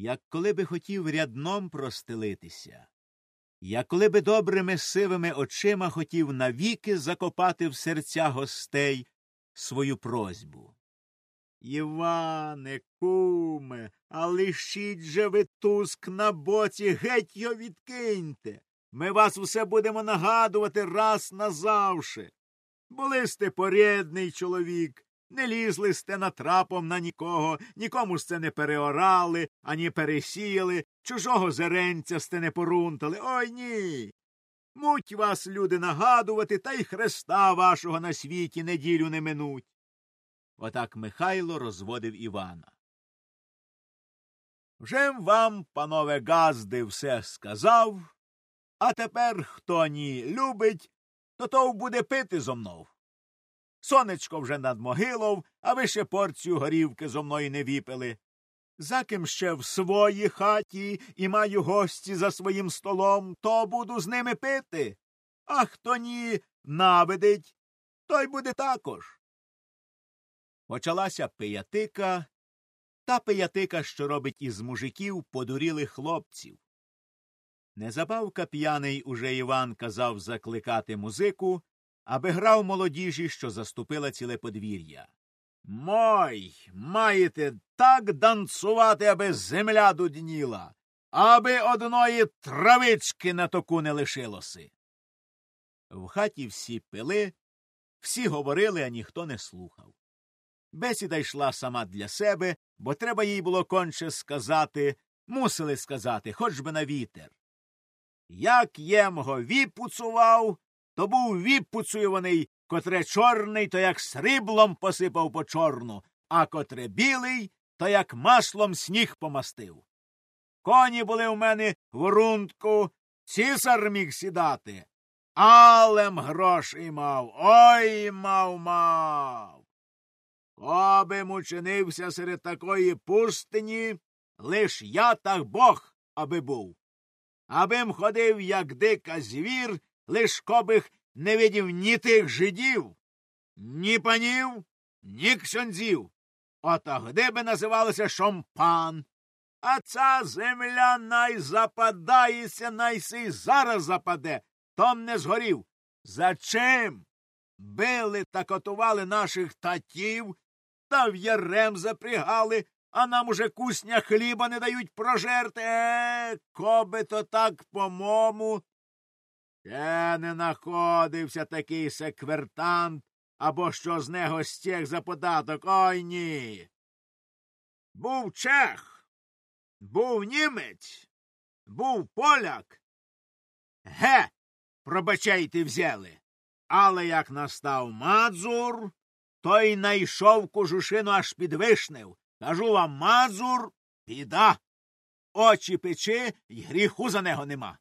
як коли би хотів рядном простелитися, як коли би добрими сивими очима хотів навіки закопати в серця гостей свою просьбу. Іване, куме, а лишіть же ви туск на боці, геть його відкиньте. Ми вас усе будемо нагадувати раз назавше. Були сте порядний чоловік, не лізли сте натрапом на нікого, нікому сте не переорали, ані пересіяли, чужого зеренця сте не порунтали. Ой ні. Муть вас, люди, нагадувати, та й хреста вашого на світі неділю не минуть. Отак Михайло розводив Івана. Вже вам, панове Газди, все сказав, а тепер хто ні любить, то то буде пити зо мною. Сонечко вже над могилов, а ви ще порцію горівки зо мною не віпили. За ким ще в своїй хаті і маю гості за своїм столом, то буду з ними пити. А хто ні навидить, той буде також. Почалася пиятика, та пиятика, що робить із мужиків подурілих хлопців. Незабавка п'яний уже Іван казав закликати музику, аби грав молодіжі, що заступила ціле подвір'я. Мой, маєте так данцувати, аби земля дудніла, аби одної травички на току не лишилося. В хаті всі пили, всі говорили, а ніхто не слухав. Бесіда йшла сама для себе, бо треба їй було конче сказати, мусили сказати, хоч би на вітер. Як ємго віпуцував, то був віпуцуйований, котре чорний, то як сріблом посипав по чорну, а котре білий, то як маслом сніг помастив. Коні були в мене в рундку, цісар міг сідати. Алем грошей мав, ой мав мав. Коби мучинився серед такої пустині, лиш я так бог аби був. Абим ходив, як дика звір, лиш кобих не видів ні тих жидів, ні панів, ні ксьонзів. Отогди би називалося шомпан. А ця земля най западається, най си зараз западе, том не згорів. За чим? Били та котували наших татів, та в ярем запрягали, а нам уже кусня хліба не дають прожерти. Е, коби то так по-мому. Ще не находився такий секвертант, або що з него стяг за податок. Ой ні. Був чех, був німець, був поляк. Ге, пробачайте, взяли. Але як настав Мадзур, той найшов кожушину аж під вишнев. Кажу вам, Мазур, біда. Очі печи, й гріху за нього нема.